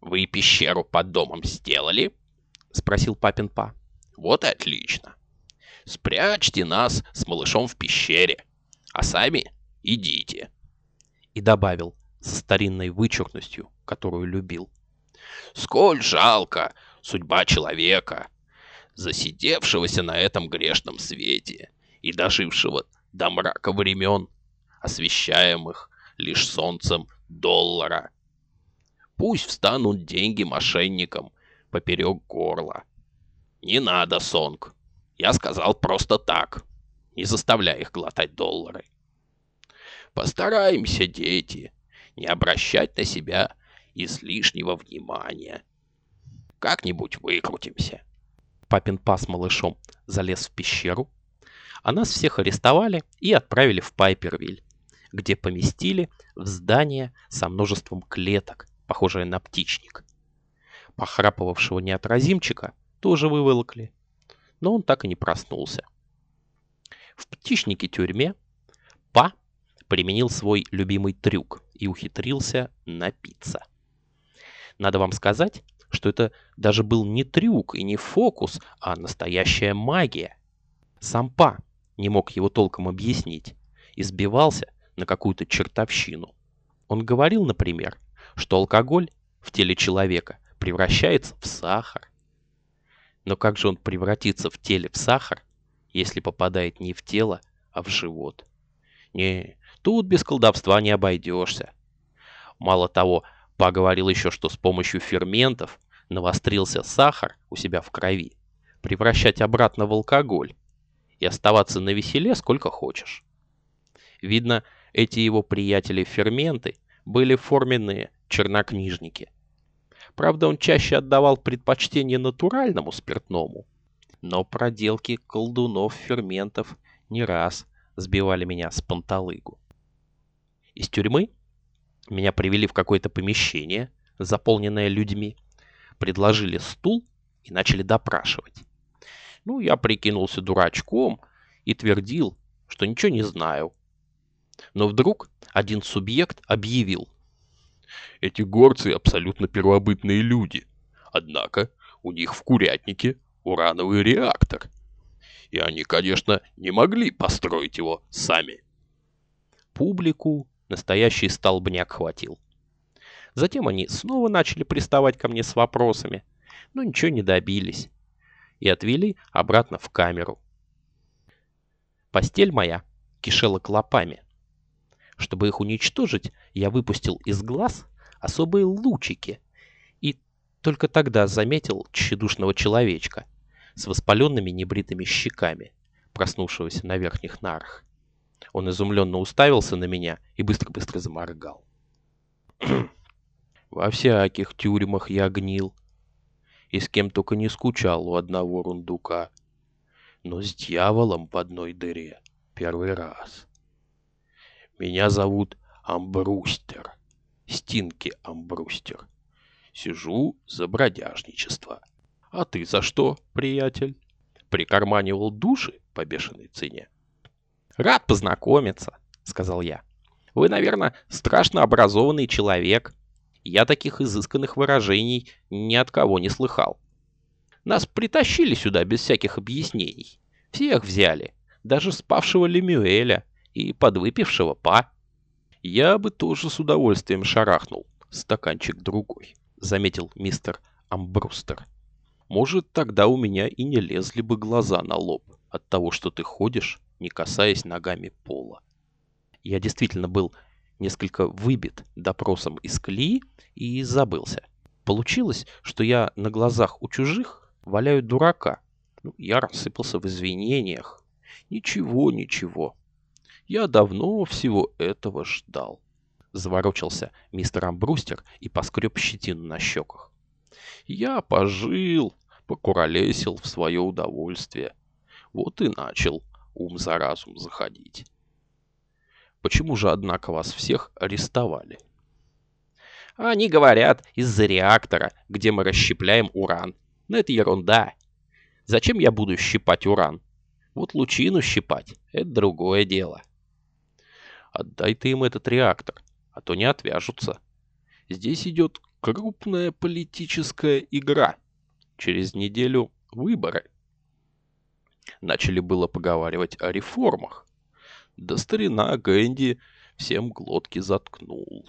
«Вы пещеру под домом сделали?» — спросил папин па. «Вот и отлично. Спрячьте нас с малышом в пещере, а сами идите». И добавил со старинной вычурностью, которую любил. «Сколь жалко судьба человека, засидевшегося на этом грешном свете и дожившего до мрака времен, освещаемых лишь солнцем доллара. Пусть встанут деньги мошенникам поперек горла. Не надо, Сонг. Я сказал просто так. Не заставляй их глотать доллары. Постараемся, дети, не обращать на себя излишнего внимания. Как-нибудь выкрутимся. Папин па с малышом залез в пещеру, а нас всех арестовали и отправили в Пайпервиль, где поместили в здание со множеством клеток, похожее на птичник. Похрапывавшего неотразимчика тоже выволокли, но он так и не проснулся. В птичнике тюрьме Па применил свой любимый трюк и ухитрился напиться. Надо вам сказать, что это даже был не трюк и не фокус, а настоящая магия. Сам Па не мог его толком объяснить и сбивался на какую-то чертовщину. Он говорил, например, что алкоголь в теле человека превращается в сахар. Но как же он превратится в теле в сахар, если попадает не в тело, а в живот? Не, тут без колдовства не обойдешься. Мало того, поговорил еще, что с помощью ферментов навострился сахар у себя в крови, превращать обратно в алкоголь и оставаться на веселе сколько хочешь. Видно, эти его приятели-ферменты были форменные чернокнижники. Правда, он чаще отдавал предпочтение натуральному спиртному, но проделки колдунов-ферментов не раз сбивали меня с панталыгу. Из тюрьмы меня привели в какое-то помещение, заполненное людьми, предложили стул и начали допрашивать. Ну, я прикинулся дурачком и твердил, что ничего не знаю. Но вдруг один субъект объявил. Эти горцы абсолютно первобытные люди. Однако у них в курятнике урановый реактор. И они, конечно, не могли построить его сами. Публику настоящий столбняк хватил. Затем они снова начали приставать ко мне с вопросами, но ничего не добились. И отвели обратно в камеру. Постель моя кишела клопами. Чтобы их уничтожить, я выпустил из глаз особые лучики и только тогда заметил тщедушного человечка с воспаленными небритыми щеками, проснувшегося на верхних нарах. Он изумленно уставился на меня и быстро-быстро заморгал. Во всяких тюрьмах я гнил. И с кем только не скучал у одного рундука. Но с дьяволом в одной дыре первый раз. Меня зовут Амбрустер. Стинки Амбрустер. Сижу за бродяжничество. А ты за что, приятель? Прикарманивал души по бешеной цене. Рад познакомиться, сказал я. Вы, наверное, страшно образованный человек. Я таких изысканных выражений ни от кого не слыхал. Нас притащили сюда без всяких объяснений. Всех взяли, даже спавшего Лемюэля и подвыпившего Па. Я бы тоже с удовольствием шарахнул стаканчик другой, заметил мистер Амбрустер. Может, тогда у меня и не лезли бы глаза на лоб от того, что ты ходишь, не касаясь ногами пола. Я действительно был несколько выбит допросом из колеи и забылся. Получилось, что я на глазах у чужих валяю дурака. Ну, я рассыпался в извинениях. Ничего, ничего. Я давно всего этого ждал. Заворочился мистер Амбрустер и поскреб щетину на щеках. Я пожил, покуролесил в свое удовольствие. Вот и начал ум за разум заходить. Почему же, однако, вас всех арестовали? Они говорят, из-за реактора, где мы расщепляем уран. Но это ерунда. Зачем я буду щипать уран? Вот лучину щипать — это другое дело. Отдай ты им этот реактор, а то не отвяжутся. Здесь идет крупная политическая игра. Через неделю выборы. Начали было поговаривать о реформах. Да старина Гэнди всем глотки заткнул.